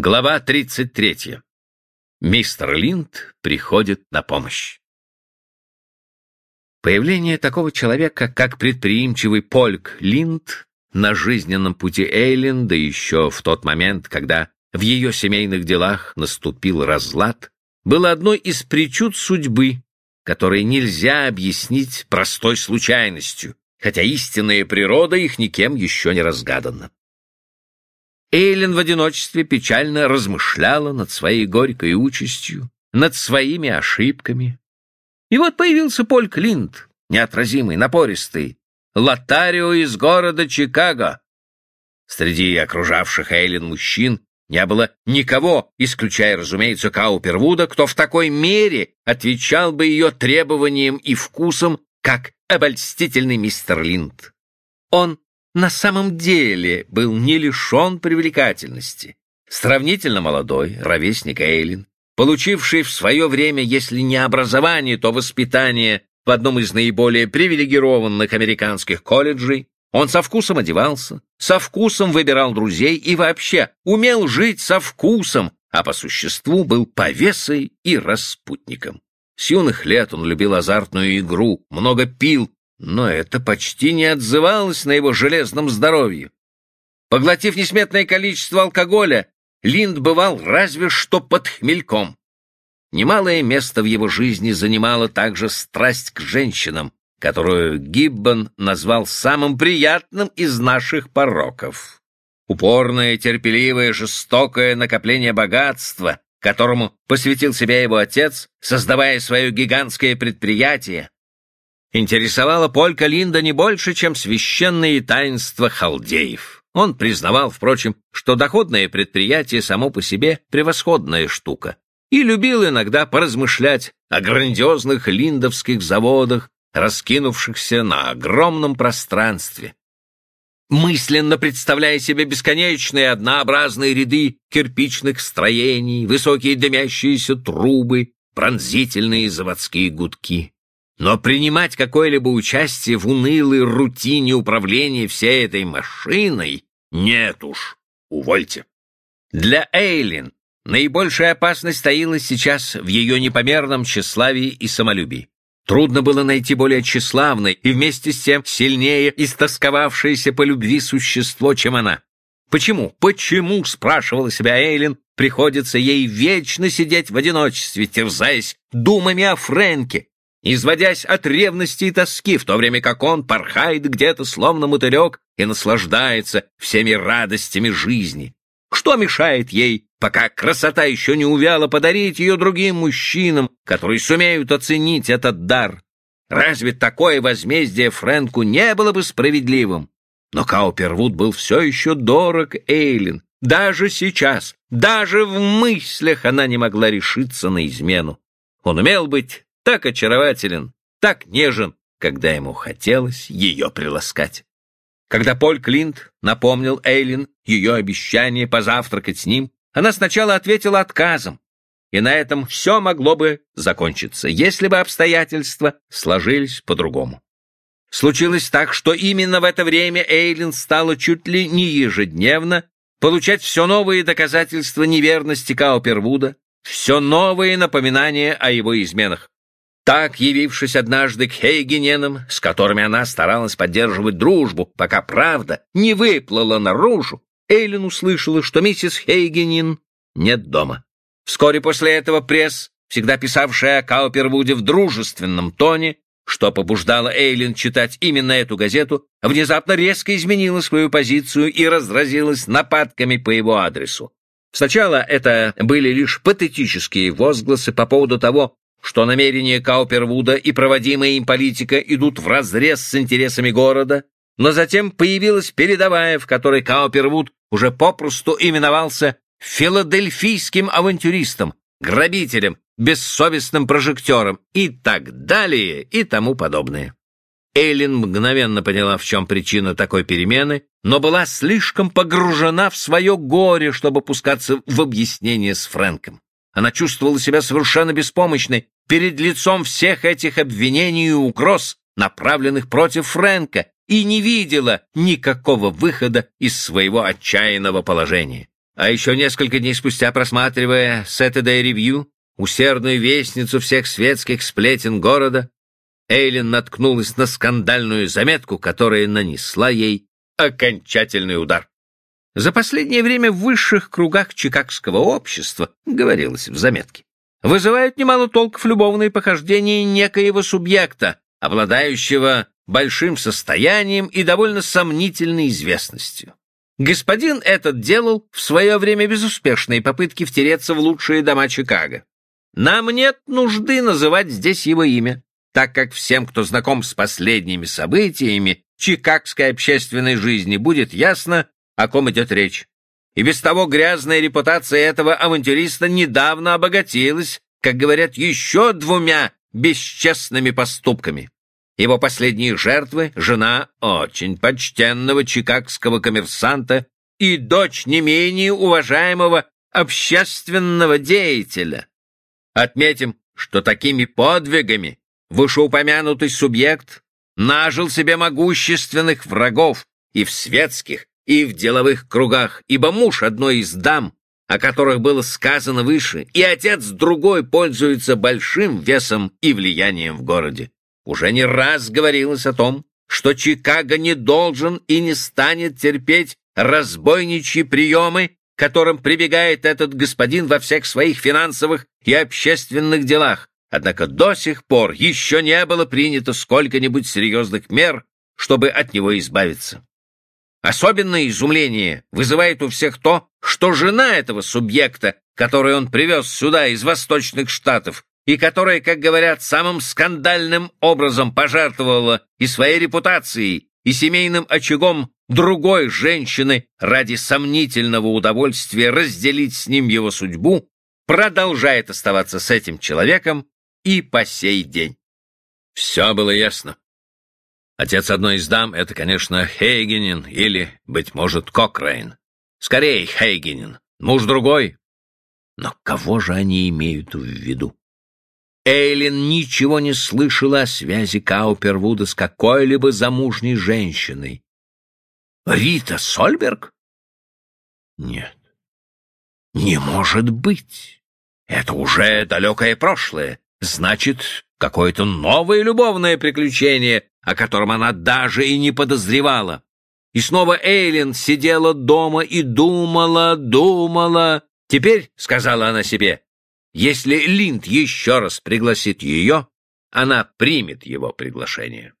Глава 33. Мистер Линд приходит на помощь. Появление такого человека, как предприимчивый Польк Линд, на жизненном пути Эйлин, да еще в тот момент, когда в ее семейных делах наступил разлад, было одной из причуд судьбы, которые нельзя объяснить простой случайностью, хотя истинная природа их никем еще не разгадана. Эйлин в одиночестве печально размышляла над своей горькой участью, над своими ошибками. И вот появился Поль Клинт, неотразимый, напористый, лотарио из города Чикаго. Среди окружавших Эйлин мужчин не было никого, исключая, разумеется, Каупервуда, кто в такой мере отвечал бы ее требованиям и вкусам, как обольстительный мистер Линд. Он на самом деле был не лишен привлекательности. Сравнительно молодой, ровесник Эйлин, получивший в свое время, если не образование, то воспитание в одном из наиболее привилегированных американских колледжей, он со вкусом одевался, со вкусом выбирал друзей и вообще умел жить со вкусом, а по существу был повесой и распутником. С юных лет он любил азартную игру, много пил но это почти не отзывалось на его железном здоровье. Поглотив несметное количество алкоголя, Линд бывал разве что под хмельком. Немалое место в его жизни занимала также страсть к женщинам, которую Гиббон назвал самым приятным из наших пороков. Упорное, терпеливое, жестокое накопление богатства, которому посвятил себя его отец, создавая свое гигантское предприятие, интересовала Полька Линда не больше, чем священные таинства халдеев. Он признавал, впрочем, что доходное предприятие само по себе превосходная штука, и любил иногда поразмышлять о грандиозных линдовских заводах, раскинувшихся на огромном пространстве. Мысленно представляя себе бесконечные однообразные ряды кирпичных строений, высокие дымящиеся трубы, пронзительные заводские гудки. Но принимать какое-либо участие в унылой рутине управления всей этой машиной нет уж, увольте. Для Эйлин наибольшая опасность стоила сейчас в ее непомерном тщеславии и самолюбии. Трудно было найти более тщеславное и вместе с тем сильнее истосковавшееся по любви существо, чем она. Почему, почему, спрашивала себя Эйлин, приходится ей вечно сидеть в одиночестве, терзаясь думами о Фрэнке, изводясь от ревности и тоски, в то время как он порхает где-то, словно мотылек, и наслаждается всеми радостями жизни. Что мешает ей, пока красота еще не увяла, подарить ее другим мужчинам, которые сумеют оценить этот дар? Разве такое возмездие Фрэнку не было бы справедливым? Но Каупервуд был все еще дорог Эйлин. Даже сейчас, даже в мыслях она не могла решиться на измену. Он умел быть так очарователен, так нежен, когда ему хотелось ее приласкать. Когда Поль Клинт напомнил Эйлин ее обещание позавтракать с ним, она сначала ответила отказом, и на этом все могло бы закончиться, если бы обстоятельства сложились по-другому. Случилось так, что именно в это время Эйлин стала чуть ли не ежедневно получать все новые доказательства неверности Каупервуда, все новые напоминания о его изменах. Так, явившись однажды к Хейгененам, с которыми она старалась поддерживать дружбу, пока правда не выплыла наружу, Эйлин услышала, что миссис Хейгенин нет дома. Вскоре после этого пресс, всегда писавшая о Каупервуде в дружественном тоне, что побуждало Эйлин читать именно эту газету, внезапно резко изменила свою позицию и разразилась нападками по его адресу. Сначала это были лишь патетические возгласы по поводу того, что намерения Каупервуда и проводимая им политика идут вразрез с интересами города, но затем появилась передовая, в которой Каупервуд уже попросту именовался филадельфийским авантюристом, грабителем, бессовестным прожектором и так далее и тому подобное. Эйлин мгновенно поняла, в чем причина такой перемены, но была слишком погружена в свое горе, чтобы пускаться в объяснение с Фрэнком. Она чувствовала себя совершенно беспомощной перед лицом всех этих обвинений и угроз, направленных против Фрэнка, и не видела никакого выхода из своего отчаянного положения. А еще несколько дней спустя, просматривая Saturday Review, усердную вестницу всех светских сплетен города, Эйлин наткнулась на скандальную заметку, которая нанесла ей окончательный удар. За последнее время в высших кругах чикагского общества, говорилось в заметке, вызывают немало толков любовные похождения некоего субъекта, обладающего большим состоянием и довольно сомнительной известностью. Господин этот делал в свое время безуспешные попытки втереться в лучшие дома Чикаго. Нам нет нужды называть здесь его имя так как всем, кто знаком с последними событиями чикагской общественной жизни, будет ясно, о ком идет речь. И без того грязная репутация этого авантюриста недавно обогатилась, как говорят, еще двумя бесчестными поступками. Его последние жертвы — жена очень почтенного чикагского коммерсанта и дочь не менее уважаемого общественного деятеля. Отметим, что такими подвигами вышеупомянутый субъект нажил себе могущественных врагов и в светских, и в деловых кругах, ибо муж одной из дам, о которых было сказано выше, и отец другой пользуются большим весом и влиянием в городе. Уже не раз говорилось о том, что Чикаго не должен и не станет терпеть разбойничьи приемы, которым прибегает этот господин во всех своих финансовых и общественных делах, Однако до сих пор еще не было принято сколько-нибудь серьезных мер, чтобы от него избавиться. Особенное изумление вызывает у всех то, что жена этого субъекта, который он привез сюда из восточных штатов, и которая, как говорят, самым скандальным образом пожертвовала и своей репутацией, и семейным очагом другой женщины ради сомнительного удовольствия разделить с ним его судьбу, продолжает оставаться с этим человеком и по сей день. Все было ясно. Отец одной из дам — это, конечно, Хейгенин или, быть может, Кокрейн. Скорее, Хейгенин. Муж другой. Но кого же они имеют в виду? Эйлин ничего не слышала о связи Каупервуда с какой-либо замужней женщиной. Рита Сольберг? Нет. Не может быть. Это уже далекое прошлое. Значит, какое-то новое любовное приключение, о котором она даже и не подозревала. И снова Эйлин сидела дома и думала, думала. Теперь, — сказала она себе, — если Линд еще раз пригласит ее, она примет его приглашение.